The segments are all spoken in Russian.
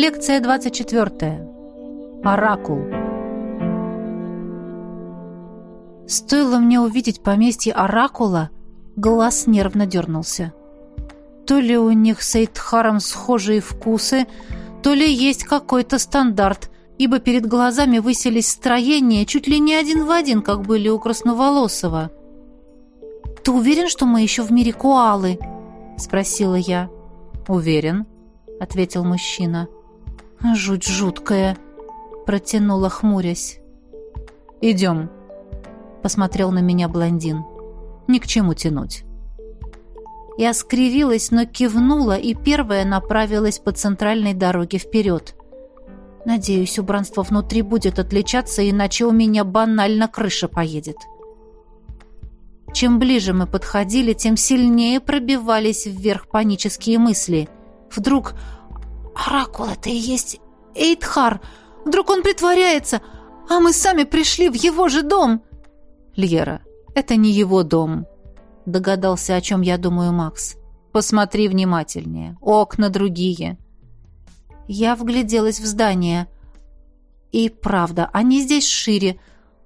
Лекция 24. Оракул. Стоило мне увидеть поместье Оракула, глаз нервно дернулся. То ли у них с Эйтхаром схожие вкусы, то ли есть какой-то стандарт, ибо перед глазами высились строения чуть ли не один в один, как были у Красноволосого. «Ты уверен, что мы еще в мире Куалы?» — спросила я. «Уверен», — ответил мужчина. «Жуть жуткая», — протянула, хмурясь. «Идем», — посмотрел на меня блондин. «Ни к чему тянуть». Я скривилась, но кивнула и первая направилась по центральной дороге вперед. Надеюсь, убранство внутри будет отличаться, иначе у меня банально крыша поедет. Чем ближе мы подходили, тем сильнее пробивались вверх панические мысли. Вдруг «Оракул, это и есть Эйдхар! Вдруг он притворяется, а мы сами пришли в его же дом!» «Льера, это не его дом», — догадался, о чем я думаю Макс. «Посмотри внимательнее. Окна другие». Я вгляделась в здание. И правда, они здесь шире.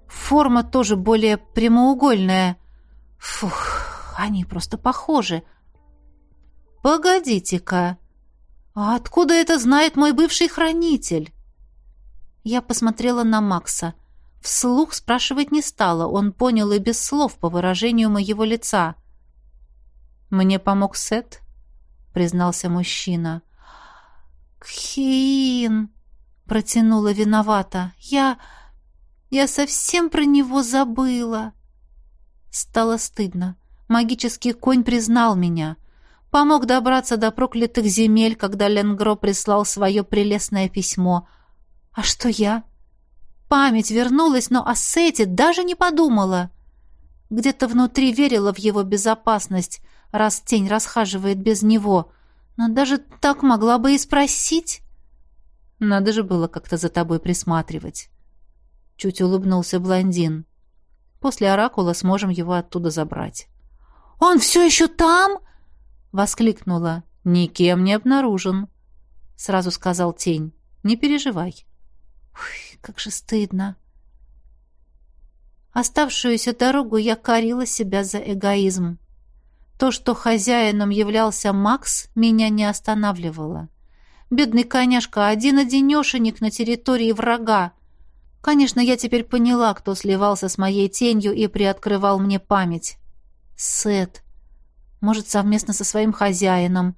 Форма тоже более прямоугольная. Фух, они просто похожи. Погодите-ка. А откуда это знает мой бывший хранитель? Я посмотрела на Макса. Вслух спрашивать не стала, он понял и без слов по выражению моего лица. «Мне помог Сет», — признался мужчина. «Кхиин», — протянула виновата. «Я... я совсем про него забыла». Стало стыдно. Магический конь признал меня. Помог добраться до проклятых земель, когда Ленгро прислал свое прелестное письмо. А что я? Память вернулась, но о Сете даже не подумала. Где-то внутри верила в его безопасность, раз тень расхаживает без него. Но даже так могла бы и спросить. Надо же было как-то за тобой присматривать. Чуть улыбнулся блондин. После оракула сможем его оттуда забрать. «Он все еще там?» Воскликнула. «Никем не обнаружен», — сразу сказал тень. «Не переживай». Ой, как же стыдно. Оставшуюся дорогу я корила себя за эгоизм. То, что хозяином являлся Макс, меня не останавливало. Бедный коняшка, один-одинешенек на территории врага. Конечно, я теперь поняла, кто сливался с моей тенью и приоткрывал мне память. Сет. Может, совместно со своим хозяином.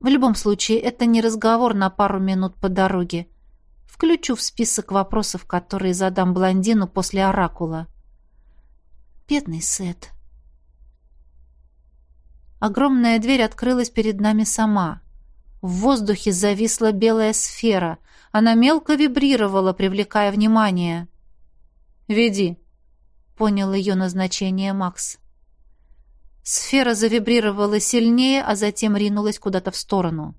В любом случае, это не разговор на пару минут по дороге. Включу в список вопросов, которые задам блондину после оракула. Бедный Сет. Огромная дверь открылась перед нами сама. В воздухе зависла белая сфера. Она мелко вибрировала, привлекая внимание. «Веди», — понял ее назначение Макс. Сфера завибрировала сильнее, а затем ринулась куда-то в сторону.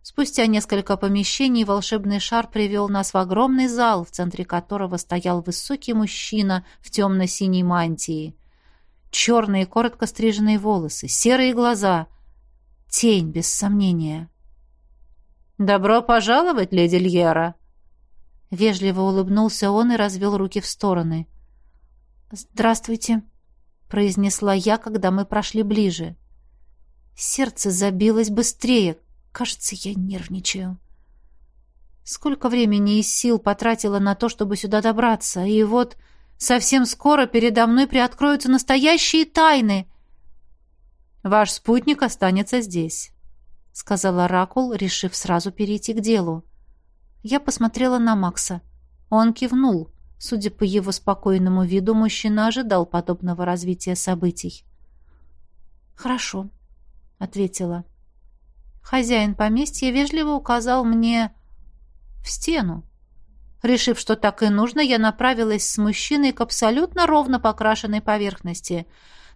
Спустя несколько помещений волшебный шар привел нас в огромный зал, в центре которого стоял высокий мужчина в темно-синей мантии. Черные коротко стриженные волосы, серые глаза. Тень, без сомнения. «Добро пожаловать, леди Льера!» Вежливо улыбнулся он и развел руки в стороны. «Здравствуйте!» Произнесла я, когда мы прошли ближе. Сердце забилось быстрее. Кажется, я нервничаю. Сколько времени и сил потратила на то, чтобы сюда добраться, и вот совсем скоро передо мной приоткроются настоящие тайны. Ваш спутник останется здесь, сказал оракул, решив сразу перейти к делу. Я посмотрела на Макса. Он кивнул. Судя по его спокойному виду, мужчина ожидал подобного развития событий. «Хорошо», — ответила. Хозяин поместья вежливо указал мне в стену. Решив, что так и нужно, я направилась с мужчиной к абсолютно ровно покрашенной поверхности.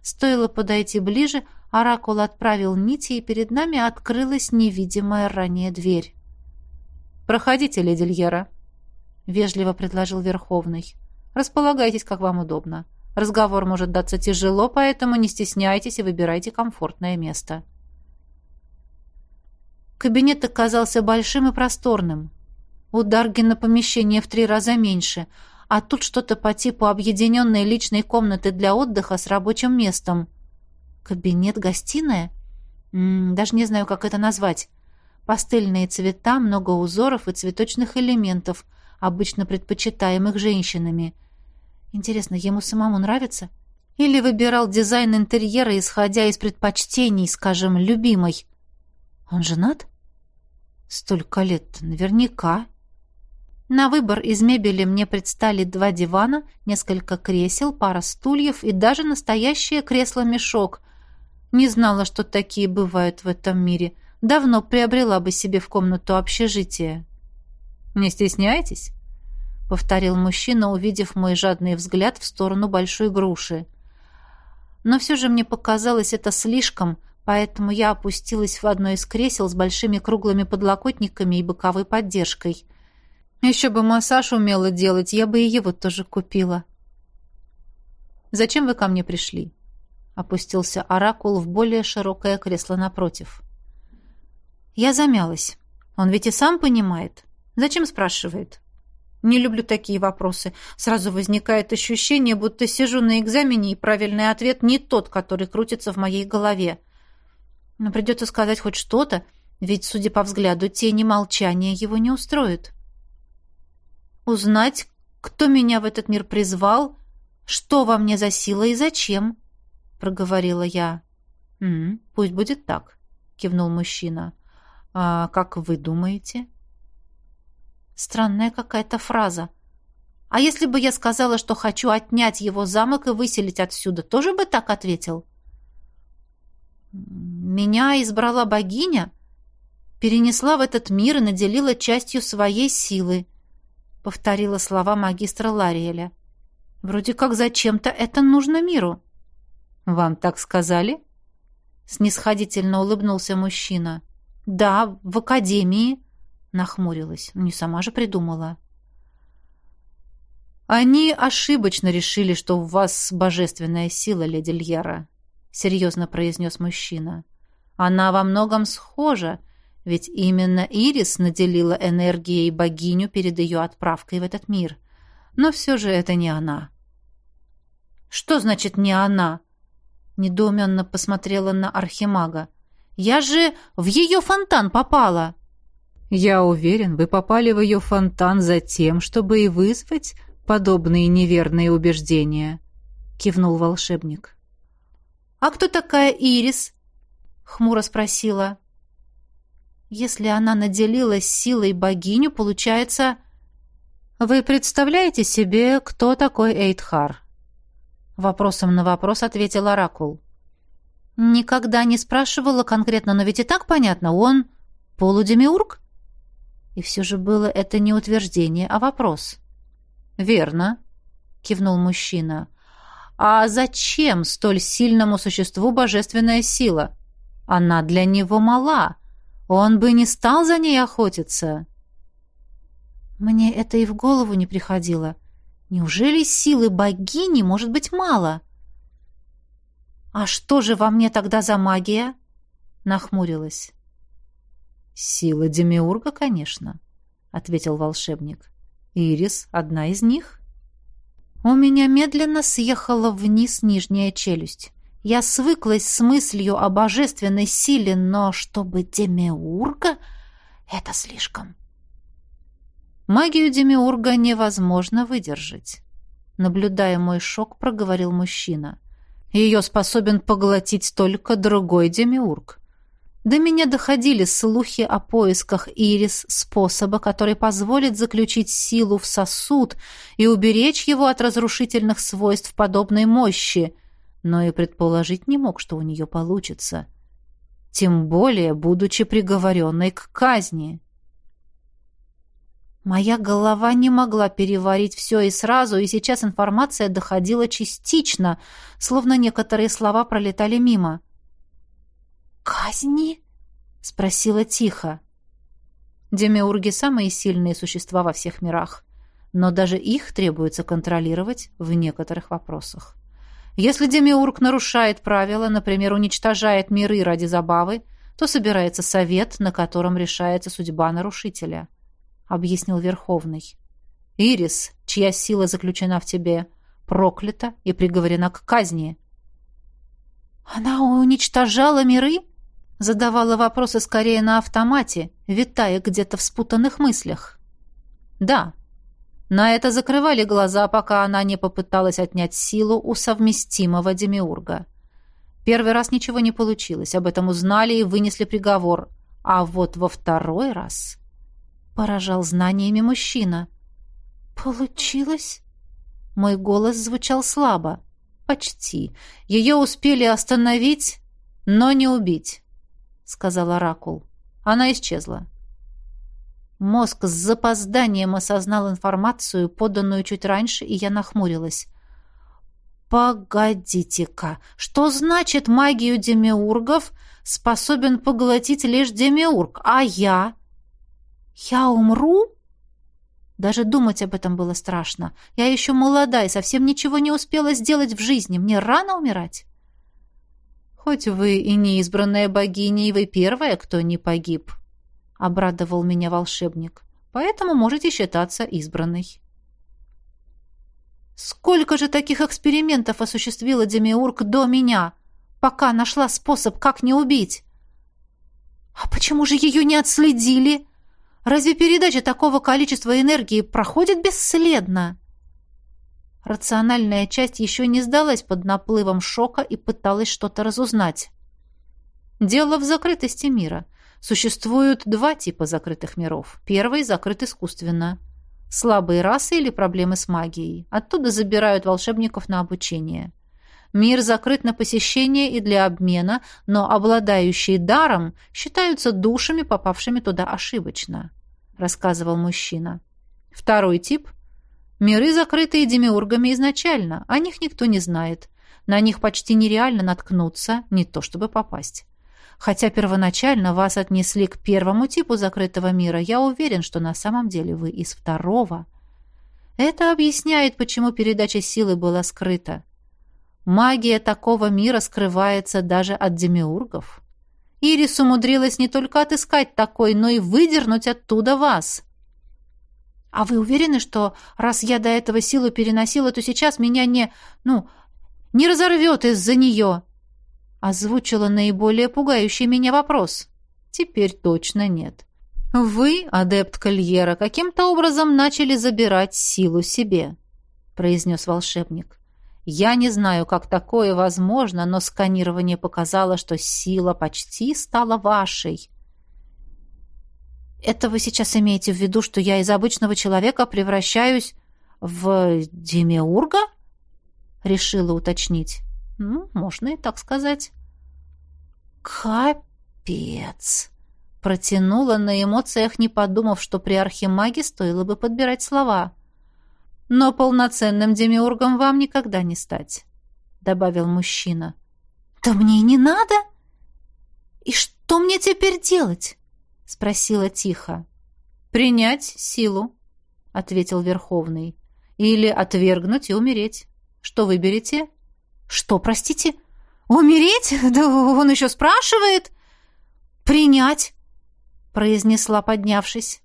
Стоило подойти ближе, оракул отправил нити, и перед нами открылась невидимая ранее дверь. «Проходите, леди Льера», — вежливо предложил Верховный. «Располагайтесь, как вам удобно. Разговор может даться тяжело, поэтому не стесняйтесь и выбирайте комфортное место». Кабинет оказался большим и просторным. У Даргина помещение в три раза меньше, а тут что-то по типу объединенной личной комнаты для отдыха с рабочим местом. Кабинет-гостиная? Даже не знаю, как это назвать. Пастельные цвета, много узоров и цветочных элементов, обычно предпочитаемых женщинами. Интересно, ему самому нравится? Или выбирал дизайн интерьера, исходя из предпочтений, скажем, любимой? Он женат? Столько лет, наверняка. На выбор из мебели мне предстали два дивана, несколько кресел, пара стульев и даже настоящее кресло-мешок. Не знала, что такие бывают в этом мире. Давно приобрела бы себе в комнату общежитие. «Не стесняйтесь?» — повторил мужчина, увидев мой жадный взгляд в сторону большой груши. Но все же мне показалось это слишком, поэтому я опустилась в одно из кресел с большими круглыми подлокотниками и боковой поддержкой. Еще бы массаж умела делать, я бы и его тоже купила. «Зачем вы ко мне пришли?» Опустился оракул в более широкое кресло напротив. Я замялась. Он ведь и сам понимает. Зачем спрашивает? Не люблю такие вопросы. Сразу возникает ощущение, будто сижу на экзамене, и правильный ответ не тот, который крутится в моей голове. Но придется сказать хоть что-то, ведь, судя по взгляду, тени молчания его не устроит. Узнать, кто меня в этот мир призвал, что во мне за сила и зачем, — проговорила я. «М -м, «Пусть будет так», — кивнул мужчина. «А как вы думаете?» Странная какая-то фраза. А если бы я сказала, что хочу отнять его замок и выселить отсюда, тоже бы так ответил? Меня избрала богиня, перенесла в этот мир и наделила частью своей силы, повторила слова магистра Лариэля. Вроде как зачем-то это нужно миру. Вам так сказали? Снисходительно улыбнулся мужчина. Да, в академии. Нахмурилась. Не сама же придумала. Они ошибочно решили, что у вас божественная сила, леди Льера, серьезно произнес мужчина. Она во многом схожа, ведь именно Ирис наделила энергией богиню перед ее отправкой в этот мир. Но все же это не она. «Что значит «не она»?» Недоуменно посмотрела на Архимага. «Я же в ее фонтан попала!» Я уверен, вы попали в ее фонтан за тем, чтобы и вызвать подобные неверные убеждения, кивнул волшебник. А кто такая Ирис? хмуро спросила. Если она наделилась силой богиню, получается, вы представляете себе, кто такой Эйдхар? Вопросом на вопрос ответил оракул. Никогда не спрашивала конкретно, но ведь и так понятно, он полудемиург? И все же было это не утверждение, а вопрос. «Верно», — кивнул мужчина. «А зачем столь сильному существу божественная сила? Она для него мала. Он бы не стал за ней охотиться». Мне это и в голову не приходило. Неужели силы богини может быть мало? «А что же во мне тогда за магия?» — нахмурилась. «Сила Демиурга, конечно», — ответил волшебник. «Ирис — одна из них». У меня медленно съехала вниз нижняя челюсть. Я свыклась с мыслью о божественной силе, но чтобы Демиурга — это слишком. Магию Демиурга невозможно выдержать. Наблюдая мой шок, проговорил мужчина. Ее способен поглотить только другой Демиург. До меня доходили слухи о поисках Ирис способа, который позволит заключить силу в сосуд и уберечь его от разрушительных свойств подобной мощи, но и предположить не мог, что у нее получится. Тем более, будучи приговоренной к казни. Моя голова не могла переварить все и сразу, и сейчас информация доходила частично, словно некоторые слова пролетали мимо. «Казни?» — спросила тихо. Демиурги — самые сильные существа во всех мирах, но даже их требуется контролировать в некоторых вопросах. Если демиург нарушает правила, например, уничтожает миры ради забавы, то собирается совет, на котором решается судьба нарушителя», — объяснил Верховный. «Ирис, чья сила заключена в тебе, проклята и приговорена к казни». «Она уничтожала миры?» Задавала вопросы скорее на автомате, витая где-то в спутанных мыслях. «Да», на это закрывали глаза, пока она не попыталась отнять силу у совместимого демиурга. Первый раз ничего не получилось, об этом узнали и вынесли приговор. А вот во второй раз поражал знаниями мужчина. «Получилось?» Мой голос звучал слабо. «Почти. Ее успели остановить, но не убить», — сказал Оракул. Она исчезла. Мозг с запозданием осознал информацию, поданную чуть раньше, и я нахмурилась. «Погодите-ка, что значит магию демиургов способен поглотить лишь демиург, а я? Я умру?» Даже думать об этом было страшно. Я еще молода и совсем ничего не успела сделать в жизни. Мне рано умирать. Хоть вы и не избранная богиня, и вы первая, кто не погиб, — обрадовал меня волшебник. «Поэтому можете считаться избранной». «Сколько же таких экспериментов осуществила Демиург до меня, пока нашла способ, как не убить?» «А почему же ее не отследили? Разве передача такого количества энергии проходит бесследно?» Рациональная часть еще не сдалась под наплывом шока и пыталась что-то разузнать. Дело в закрытости мира. Существуют два типа закрытых миров. Первый закрыт искусственно. Слабые расы или проблемы с магией. Оттуда забирают волшебников на обучение. Мир закрыт на посещение и для обмена, но обладающие даром считаются душами, попавшими туда ошибочно, рассказывал мужчина. Второй тип – миры, закрытые демиургами изначально, о них никто не знает. На них почти нереально наткнуться, не то чтобы попасть. Хотя первоначально вас отнесли к первому типу закрытого мира, я уверен, что на самом деле вы из второго. Это объясняет, почему передача силы была скрыта. Магия такого мира скрывается даже от демиургов. Ирис умудрилась не только отыскать такой, но и выдернуть оттуда вас. А вы уверены, что раз я до этого силу переносила, то сейчас меня не, ну, не разорвет из-за нее?» Озвучила наиболее пугающий меня вопрос. Теперь точно нет. Вы, адепт Кольера, каким-то образом начали забирать силу себе, произнес волшебник. Я не знаю, как такое возможно, но сканирование показало, что сила почти стала вашей. Это вы сейчас имеете в виду, что я из обычного человека превращаюсь в демиурга? Решила уточнить. Ну, можно и так сказать. Капец. Протянула на эмоциях, не подумав, что при архимаге стоило бы подбирать слова. Но полноценным демиургом вам никогда не стать, добавил мужчина. Да мне и не надо. И что мне теперь делать? Спросила тихо. Принять силу, ответил Верховный. Или отвергнуть и умереть. Что выберете? «Что, простите? Умереть? Да он еще спрашивает!» «Принять!» — произнесла, поднявшись.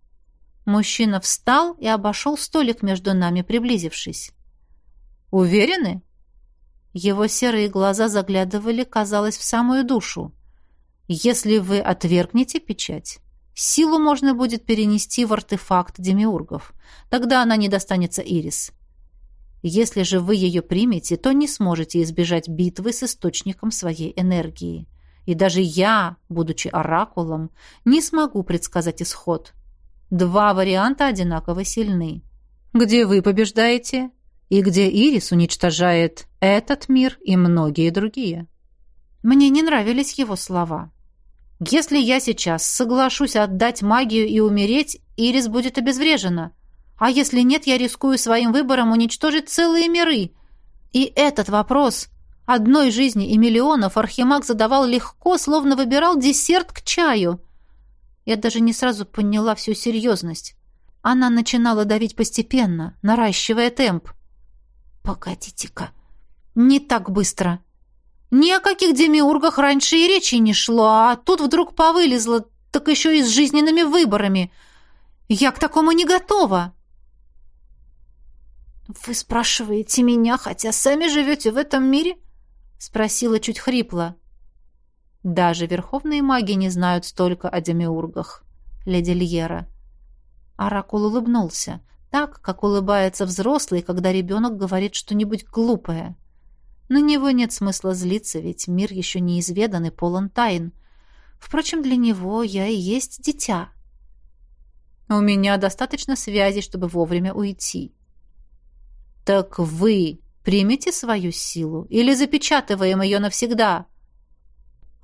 Мужчина встал и обошел столик между нами, приблизившись. «Уверены?» Его серые глаза заглядывали, казалось, в самую душу. «Если вы отвергнете печать, силу можно будет перенести в артефакт демиургов. Тогда она не достанется Ирис. Если же вы ее примете, то не сможете избежать битвы с источником своей энергии. И даже я, будучи оракулом, не смогу предсказать исход. Два варианта одинаково сильны. Где вы побеждаете, и где Ирис уничтожает этот мир и многие другие. Мне не нравились его слова. Если я сейчас соглашусь отдать магию и умереть, Ирис будет обезврежена. А если нет, я рискую своим выбором уничтожить целые миры. И этот вопрос одной жизни и миллионов Архимаг задавал легко, словно выбирал десерт к чаю. Я даже не сразу поняла всю серьезность. Она начинала давить постепенно, наращивая темп. «Погодите-ка, не так быстро!» Ни о каких демиургах раньше и речи не шло, а тут вдруг повылезло, так еще и с жизненными выборами. Я к такому не готова. «Вы спрашиваете меня, хотя сами живете в этом мире?» — спросила чуть хрипло. «Даже верховные маги не знают столько о демиургах, леди Льера». Оракул улыбнулся, так, как улыбается взрослый, когда ребенок говорит что-нибудь глупое. На него нет смысла злиться, ведь мир еще неизведан и полон тайн. Впрочем, для него я и есть дитя. У меня достаточно связей, чтобы вовремя уйти. «Так вы примете свою силу или запечатываем ее навсегда?»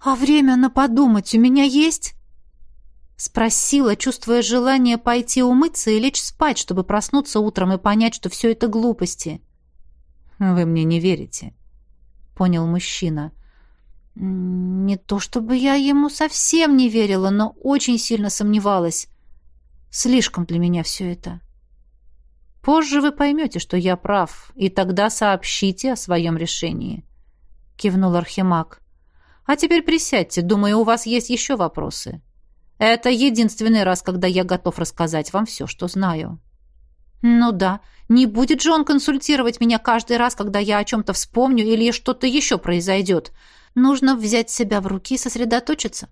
«А время на подумать у меня есть?» Спросила, чувствуя желание пойти умыться и лечь спать, чтобы проснуться утром и понять, что все это глупости. «Вы мне не верите», — понял мужчина. «Не то чтобы я ему совсем не верила, но очень сильно сомневалась. Слишком для меня все это». Позже вы поймете, что я прав, и тогда сообщите о своем решении», — кивнул Архимаг. «А теперь присядьте, думаю, у вас есть еще вопросы. Это единственный раз, когда я готов рассказать вам все, что знаю». «Ну да, не будет же он консультировать меня каждый раз, когда я о чем-то вспомню или что-то еще произойдет. Нужно взять себя в руки и сосредоточиться.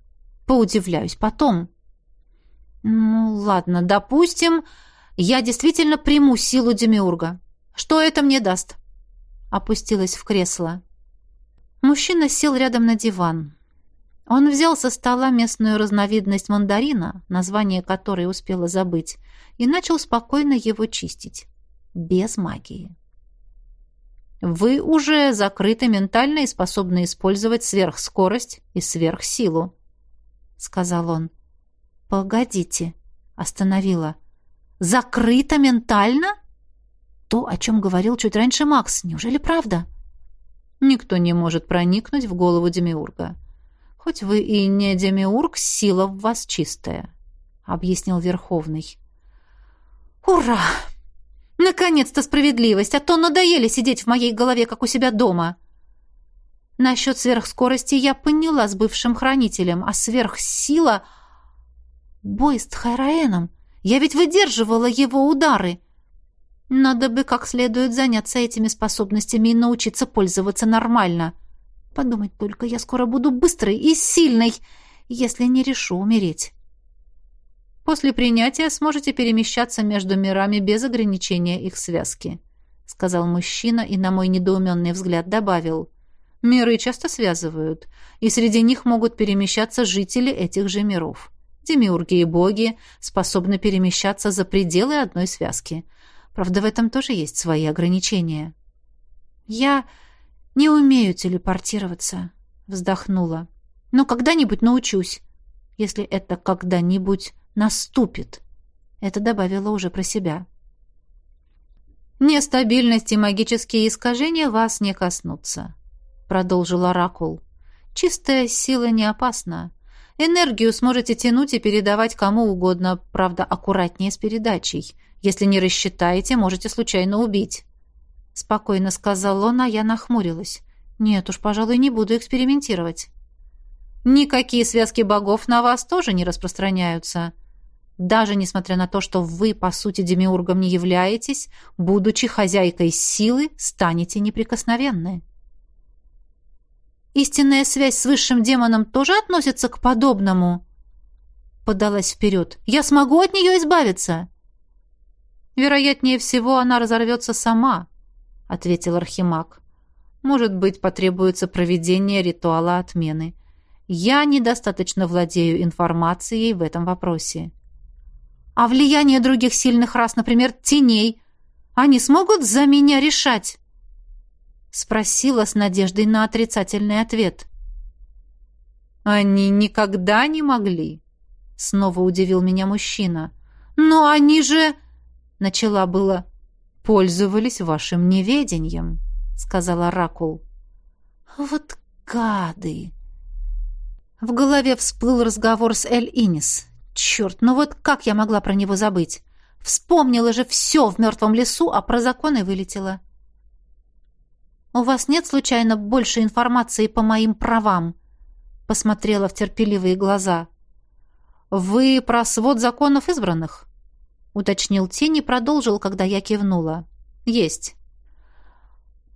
Поудивляюсь потом». «Ну ладно, допустим...» Я действительно приму силу Демиурга. Что это мне даст?» Опустилась в кресло. Мужчина сел рядом на диван. Он взял со стола местную разновидность мандарина, название которой успела забыть, и начал спокойно его чистить. Без магии. Вы уже закрыты ментально и способны использовать сверхскорость и сверхсилу, — сказал он. — Погодите, — остановила. Закрыто ментально? То, о чем говорил чуть раньше Макс, неужели правда? Никто не может проникнуть в голову Демиурга. Хоть вы и не Демиург, сила в вас чистая, объяснил Верховный. Ура! Наконец-то справедливость, а то надоели сидеть в моей голове, как у себя дома. Насчет сверхскорости я поняла с бывшим хранителем, а сверхсила... Бой с Тхайраэном — я ведь выдерживала его удары. Надо бы как следует заняться этими способностями и научиться пользоваться нормально. Подумать только, я скоро буду быстрой и сильной, если не решу умереть. После принятия сможете перемещаться между мирами без ограничения их связки, сказал мужчина и на мой недоуменный взгляд добавил. Миры часто связывают, и среди них могут перемещаться жители этих же миров. Демиурги и боги способны перемещаться за пределы одной связки. Правда, в этом тоже есть свои ограничения. «Я не умею телепортироваться», — вздохнула. «Но когда-нибудь научусь, если это когда-нибудь наступит». Это добавила уже про себя. «Нестабильность и магические искажения вас не коснутся», — продолжил Оракул. «Чистая сила не опасна. Энергию сможете тянуть и передавать кому угодно, правда, аккуратнее с передачей. Если не рассчитаете, можете случайно убить. Спокойно сказал он, а я нахмурилась. Нет уж, пожалуй, не буду экспериментировать. Никакие связки богов на вас тоже не распространяются. Даже несмотря на то, что вы, по сути, демиургом не являетесь, будучи хозяйкой силы, станете неприкосновенны. Истинная связь с высшим демоном тоже относится к подобному?» Подалась вперед. «Я смогу от нее избавиться?» «Вероятнее всего, она разорвется сама», — ответил Архимаг. «Может быть, потребуется проведение ритуала отмены. Я недостаточно владею информацией в этом вопросе». «А влияние других сильных рас, например, теней, они смогут за меня решать?» Спросила с надеждой на отрицательный ответ. «Они никогда не могли», — снова удивил меня мужчина. «Но они же...» — начала было. «Пользовались вашим неведением», — сказал Оракул. «Вот гады!» В голове всплыл разговор с Эль Инис. «Черт, ну вот как я могла про него забыть? Вспомнила же все в мертвом лесу, а про законы вылетела». «У вас нет, случайно, больше информации по моим правам?» Посмотрела в терпеливые глаза. «Вы про свод законов избранных?» Уточнил тень и продолжил, когда я кивнула. «Есть.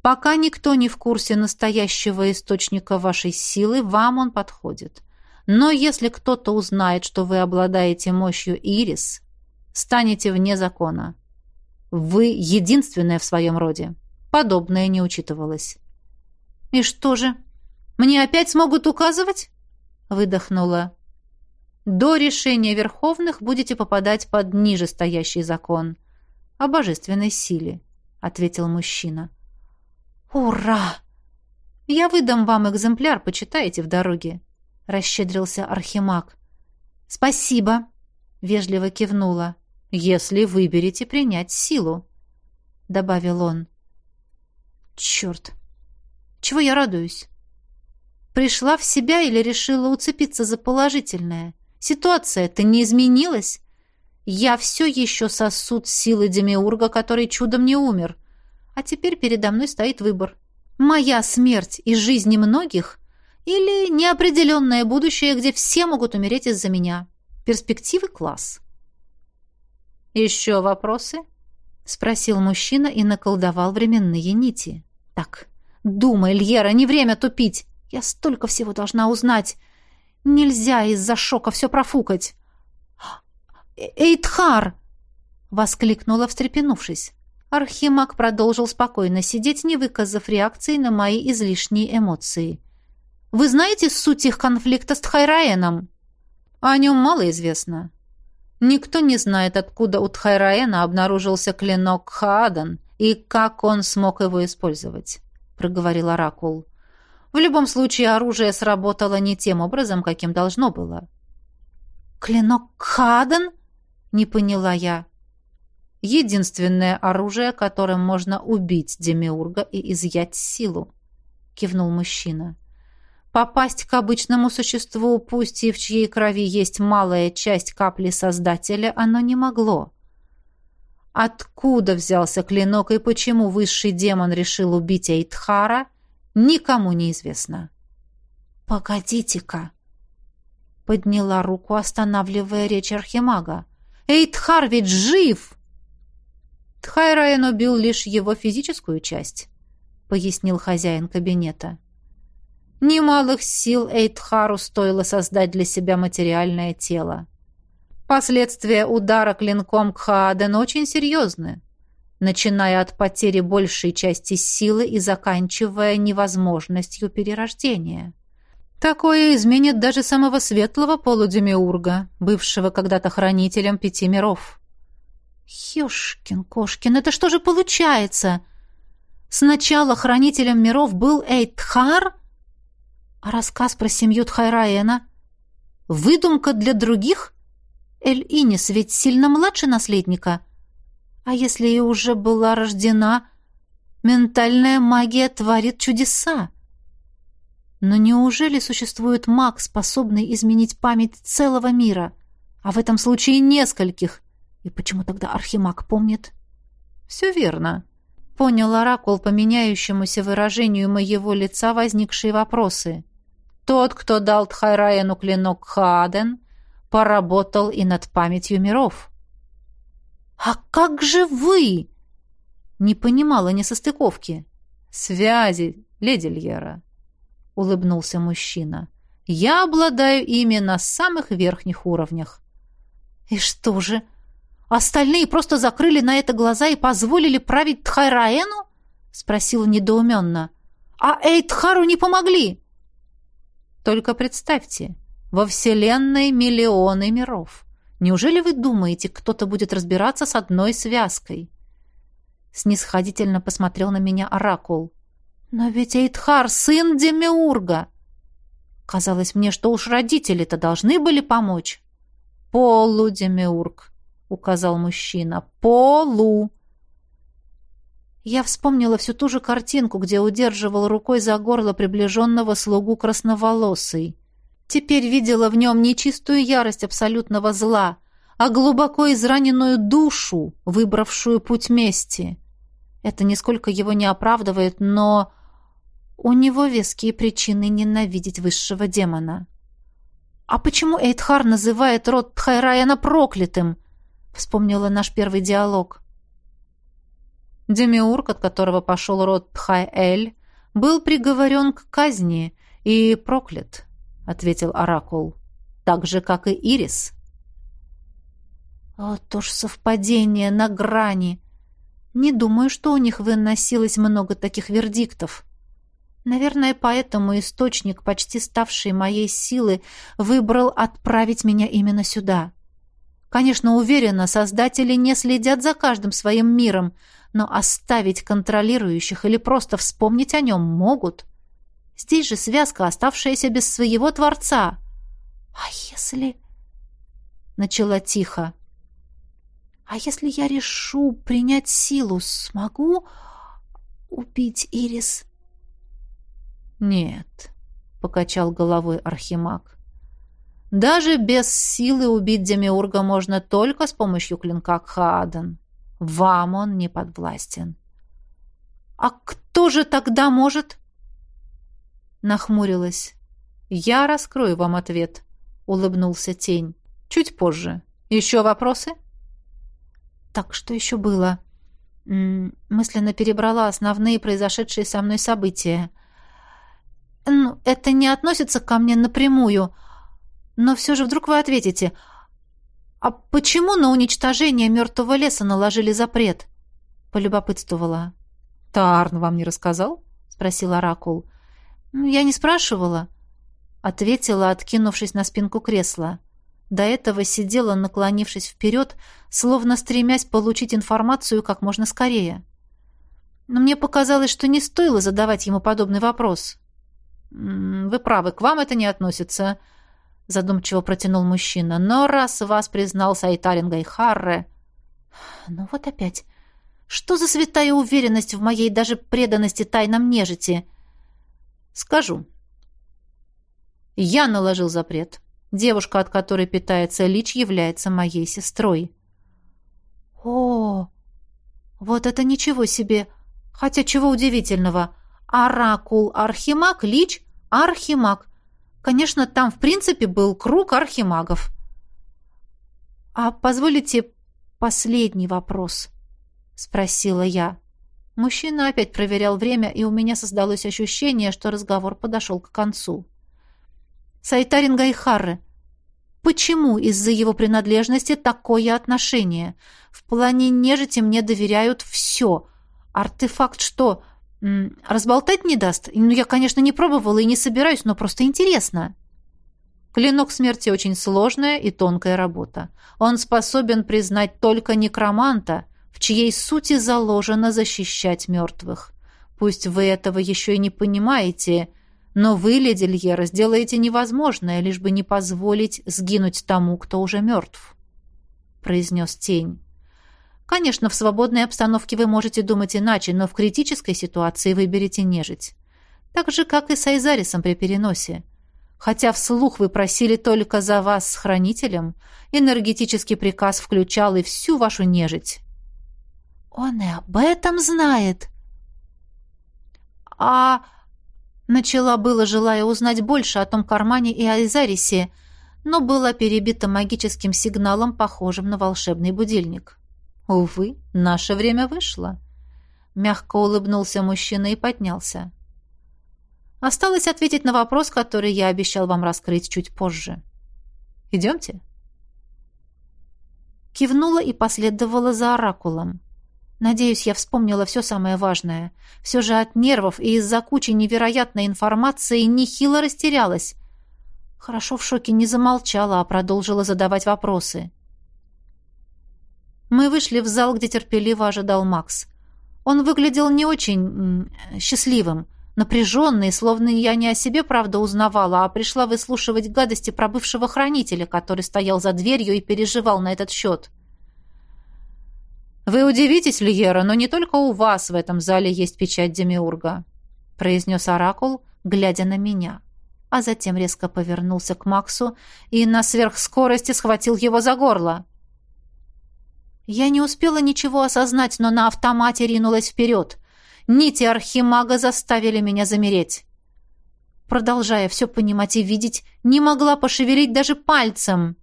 Пока никто не в курсе настоящего источника вашей силы, вам он подходит. Но если кто-то узнает, что вы обладаете мощью Ирис, станете вне закона. Вы единственная в своем роде. Подобное не учитывалось. «И что же? Мне опять смогут указывать?» Выдохнула. «До решения Верховных будете попадать под ниже стоящий закон. О божественной силе», — ответил мужчина. «Ура!» «Я выдам вам экземпляр, почитайте в дороге», — расщедрился Архимаг. «Спасибо», — вежливо кивнула. «Если выберете принять силу», — добавил он. «Черт! Чего я радуюсь? Пришла в себя или решила уцепиться за положительное? Ситуация-то не изменилась. Я все еще сосуд силы Демиурга, который чудом не умер. А теперь передо мной стоит выбор. Моя смерть и жизни многих или неопределенное будущее, где все могут умереть из-за меня. Перспективы класс. «Еще вопросы?» — спросил мужчина и наколдовал временные нити. «Так, думай, Льера, не время тупить. Я столько всего должна узнать. Нельзя из-за шока все профукать». «Эйтхар!» — воскликнула, встрепенувшись. Архимаг продолжил спокойно сидеть, не выказав реакции на мои излишние эмоции. «Вы знаете суть их конфликта с Тхайраеном?» «О нем мало известно. Никто не знает, откуда у Тхайраена обнаружился клинок Хаадан и как он смог его использовать», — проговорил Оракул. «В любом случае оружие сработало не тем образом, каким должно было». «Клинок Хаадан?» — не поняла я единственное оружие, которым можно убить Демиурга и изъять силу», — кивнул мужчина. «Попасть к обычному существу, пусть и в чьей крови есть малая часть капли Создателя, оно не могло. Откуда взялся клинок и почему высший демон решил убить Эйтхара, никому не известно». «Погодите-ка!» — подняла руку, останавливая речь Архимага. «Эйтхар ведь жив!» Тхайраен убил лишь его физическую часть, пояснил хозяин кабинета. Немалых сил Эйтхару стоило создать для себя материальное тело. Последствия удара клинком Кхааден очень серьезны, начиная от потери большей части силы и заканчивая невозможностью перерождения. Такое изменит даже самого светлого полудемиурга, бывшего когда-то хранителем пяти миров. Ёшкин кошкин, это что же получается? Сначала хранителем миров был Эйтхар, а рассказ про семью Тхайраена — выдумка для других? Эль-Инис ведь сильно младше наследника. А если и уже была рождена, ментальная магия творит чудеса. Но неужели существует маг, способный изменить память целого мира, а в этом случае нескольких? И почему тогда Архимаг помнит? Все верно. Понял Оракул по меняющемуся выражению моего лица возникшие вопросы. Тот, кто дал Тхайраену клинок Хааден, поработал и над памятью миров. «А как же вы?» Не понимала несостыковки. «Связи, леди Льера», — улыбнулся мужчина. «Я обладаю ими на самых верхних уровнях». «И что же?» Остальные просто закрыли на это глаза и позволили править Тхайраэну? Спросила недоуменно. А Эйтхару не помогли? Только представьте, во Вселенной миллионы миров. Неужели вы думаете, кто-то будет разбираться с одной связкой? Снисходительно посмотрел на меня Оракул. Но ведь Эйтхар — сын Демиурга. Казалось мне, что уж родители-то должны были помочь. Полудемиург, — указал мужчина. «Полу!» Я вспомнила всю ту же картинку, где удерживал рукой за горло приближенного слугу красноволосый. Теперь видела в нем не чистую ярость абсолютного зла, а глубоко израненную душу, выбравшую путь мести. Это нисколько его не оправдывает, но У него веские причины ненавидеть высшего демона. «А почему Эйдхар называет род Тхайраяна проклятым?» — вспомнила наш первый диалог. Демиург, от которого пошел род Тхай-Эль, был приговорен к казни и проклят, — ответил Оракул, — так же, как и Ирис. Вот уж совпадение на грани. Не думаю, что у них выносилось много таких вердиктов. Наверное, поэтому источник, почти ставший моей силы, выбрал отправить меня именно сюда. Конечно, уверена, создатели не следят за каждым своим миром, но оставить контролирующих или просто вспомнить о нем могут. Здесь же связка, оставшаяся без своего Творца. «А если...» — начала тихо. «А если я решу принять силу, смогу убить Ирис?» «Нет», — покачал головой Архимаг. «Даже без силы убить Демиурга можно только с помощью клинка Кхаадан. Вам он не подвластен». «А кто же тогда может?» Нахмурилась. «Я раскрою вам ответ», — улыбнулся тень. «Чуть позже. Еще вопросы?» «Так, что еще было?» Мысленно перебрала основные произошедшие со мной события — ну, это не относится ко мне напрямую, но все же вдруг вы ответите, а почему на уничтожение мертвого леса наложили запрет? Полюбопытствовала. Тарн вам не рассказал? Спросил Оракул. «Ну, я не спрашивала, ответила, откинувшись на спинку кресла. До этого сидела, наклонившись вперед, словно стремясь получить информацию как можно скорее. Но мне показалось, что не стоило задавать ему подобный вопрос. «Вы правы, к вам это не относится», — задумчиво протянул мужчина. «Но раз вас признал Сайтарин Гайхарре...» «Ну вот опять. Что за святая уверенность в моей даже преданности тайнам нежити?» «Скажу. Я наложил запрет. Девушка, от которой питается Лич, является моей сестрой». «О, вот это ничего себе! Хотя чего удивительного!» Оракул Архимаг, Лич Архимаг. Конечно, там в принципе был круг архимагов. А позволите последний вопрос, спросила я. Мужчина опять проверял время, и у меня создалось ощущение, что разговор подошел к концу. Сайтарин Гайхарре, почему из-за его принадлежности такое отношение? В плане нежити мне доверяют все. Артефакт что, разболтать не даст? Ну, я, конечно, не пробовала и не собираюсь, но просто интересно. Клинок смерти очень сложная и тонкая работа. Он способен признать только некроманта, в чьей сути заложено защищать мертвых. Пусть вы этого еще и не понимаете, но вы, леди Льера, сделаете невозможное, лишь бы не позволить сгинуть тому, кто уже мертв», — произнес тень. Конечно, в свободной обстановке вы можете думать иначе, но в критической ситуации выберете нежить. Так же, как и с Айзарисом при переносе. Хотя вслух вы просили только за вас с хранителем, энергетический приказ включал и всю вашу нежить. Он и об этом знает. А... Начала было, желая узнать больше о том кармане и Айзарисе, но была перебита магическим сигналом, похожим на волшебный будильник. «Увы, наше время вышло», — мягко улыбнулся мужчина и поднялся. «Осталось ответить на вопрос, который я обещал вам раскрыть чуть позже. Идемте?» Кивнула и последовала за оракулом. Надеюсь, я вспомнила все самое важное. Все же от нервов и из-за кучи невероятной информации нехило растерялась. Хорошо в шоке не замолчала, а продолжила задавать вопросы. Мы вышли в зал, где терпеливо ожидал Макс. Он выглядел не очень счастливым, напряженный, словно я не о себе, правда, узнавала, а пришла выслушивать гадости про бывшего хранителя, который стоял за дверью и переживал на этот счет. «Вы удивитесь, Льера, но не только у вас в этом зале есть печать Демиурга», произнес Оракул, глядя на меня а затем резко повернулся к Максу и на сверхскорости схватил его за горло. Я не успела ничего осознать, но на автомате ринулась вперед. Нити архимага заставили меня замереть. Продолжая все понимать и видеть, не могла пошевелить даже пальцем.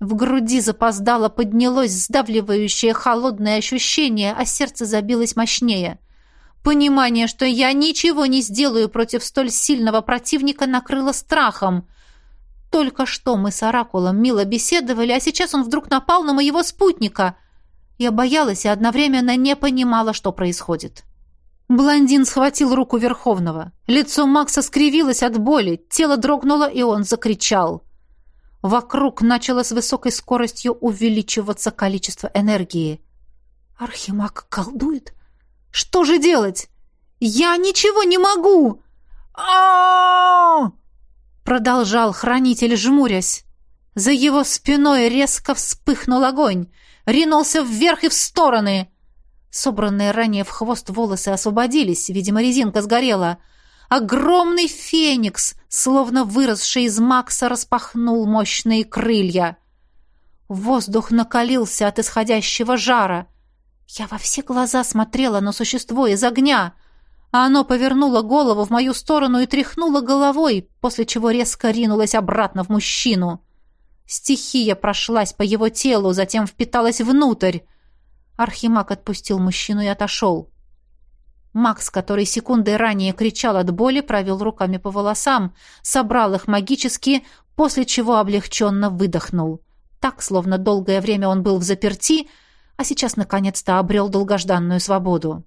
В груди запоздало поднялось сдавливающее холодное ощущение, а сердце забилось мощнее. Понимание, что я ничего не сделаю против столь сильного противника, накрыло страхом. Только что мы с Оракулом мило беседовали, а сейчас он вдруг напал на моего спутника. Я боялась и одновременно не понимала, что происходит. Блондин схватил руку Верховного. Лицо Макса скривилось от боли, тело дрогнуло, и он закричал — Вокруг начало с высокой скоростью увеличиваться количество энергии. Архимаг колдует? Что же делать? Я ничего не могу! а Продолжал хранитель, жмурясь. За его спиной резко вспыхнул огонь, ринулся вверх и в стороны. Собранные ранее в хвост волосы освободились, видимо, резинка сгорела — Огромный феникс, словно выросший из Макса, распахнул мощные крылья. Воздух накалился от исходящего жара. Я во все глаза смотрела на существо из огня, а оно повернуло голову в мою сторону и тряхнуло головой, после чего резко ринулось обратно в мужчину. Стихия прошлась по его телу, затем впиталась внутрь. Архимаг отпустил мужчину и отошел. Макс, который секундой ранее кричал от боли, провел руками по волосам, собрал их магически, после чего облегченно выдохнул. Так, словно долгое время он был в заперти, а сейчас наконец-то обрел долгожданную свободу.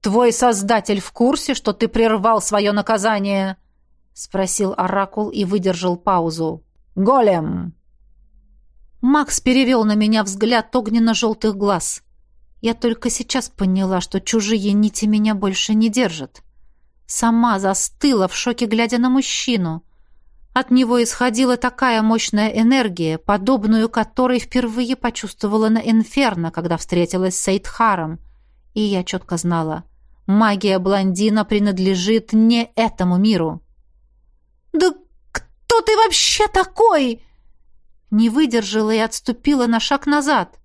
«Твой создатель в курсе, что ты прервал свое наказание?» — спросил Оракул и выдержал паузу. «Голем!» Макс перевел на меня взгляд огненно-желтых глаз. Я только сейчас поняла, что чужие нити меня больше не держат. Сама застыла в шоке, глядя на мужчину. От него исходила такая мощная энергия, подобную которой впервые почувствовала на Инферно, когда встретилась с Эйдхаром. И я четко знала, магия блондина принадлежит не этому миру. «Да кто ты вообще такой?» Не выдержала и отступила на шаг назад.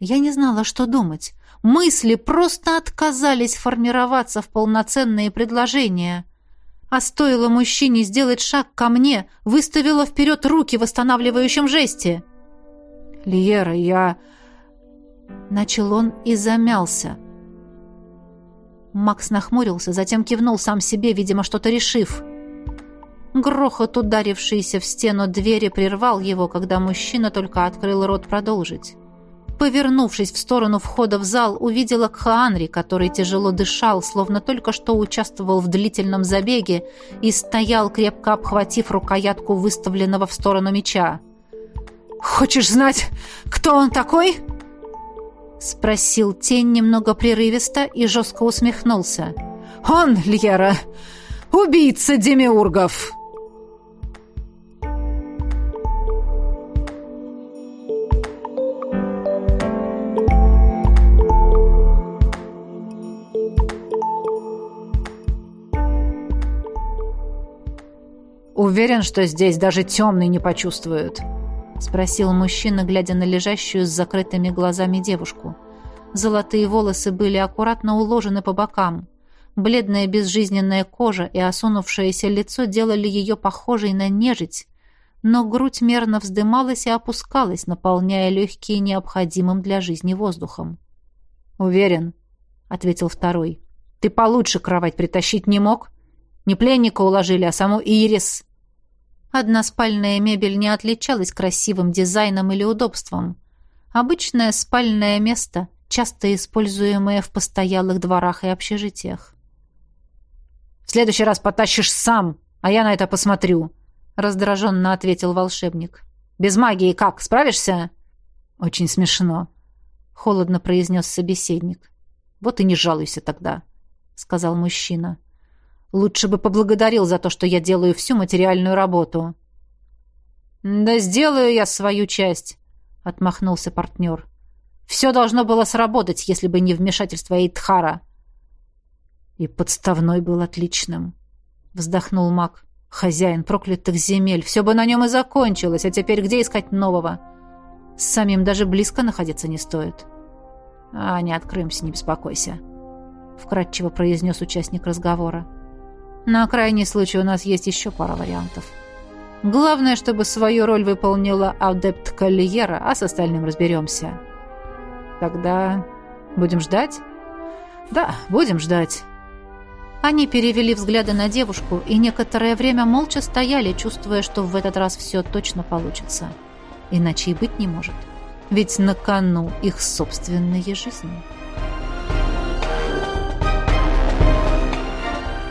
Я не знала, что думать. Мысли просто отказались формироваться в полноценные предложения. А стоило мужчине сделать шаг ко мне, выставила вперед руки в восстанавливающем жесте. «Лиера, я...» Начал он и замялся. Макс нахмурился, затем кивнул сам себе, видимо, что-то решив. Грохот, ударившийся в стену двери, прервал его, когда мужчина только открыл рот продолжить. Повернувшись в сторону входа в зал, увидела Кхаанри, который тяжело дышал, словно только что участвовал в длительном забеге и стоял, крепко обхватив рукоятку выставленного в сторону меча. «Хочешь знать, кто он такой?» Спросил тень немного прерывисто и жестко усмехнулся. «Он, Льера, убийца демиургов!» Уверен, что здесь даже темный не почувствует?» — спросил мужчина, глядя на лежащую с закрытыми глазами девушку. Золотые волосы были аккуратно уложены по бокам. Бледная безжизненная кожа и осунувшееся лицо делали ее похожей на нежить, но грудь мерно вздымалась и опускалась, наполняя легкие необходимым для жизни воздухом. «Уверен», — ответил второй. «Ты получше кровать притащить не мог? Не пленника уложили, а саму Ирис». Односпальная мебель не отличалась красивым дизайном или удобством. Обычное спальное место, часто используемое в постоялых дворах и общежитиях. «В следующий раз потащишь сам, а я на это посмотрю», — раздраженно ответил волшебник. «Без магии как, справишься?» «Очень смешно», — холодно произнес собеседник. «Вот и не жалуйся тогда», — сказал мужчина. Лучше бы поблагодарил за то, что я делаю всю материальную работу. Да сделаю я свою часть, отмахнулся партнер. Все должно было сработать, если бы не вмешательство Эйтхара. И подставной был отличным, вздохнул маг. Хозяин проклятых земель, все бы на нем и закончилось, а теперь где искать нового? С самим даже близко находиться не стоит. А не откроемся, не беспокойся. вкратчиво произнес участник разговора. На крайний случай у нас есть еще пара вариантов. Главное, чтобы свою роль выполнила адепт Каллиера, а с остальным разберемся. Тогда будем ждать? Да, будем ждать. Они перевели взгляды на девушку и некоторое время молча стояли, чувствуя, что в этот раз все точно получится. Иначе и быть не может. Ведь на кону их собственные жизни.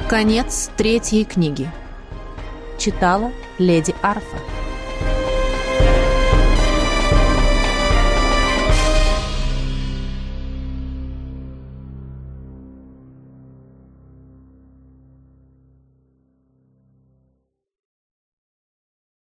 Конец третьей книги. Читала леди Арфа.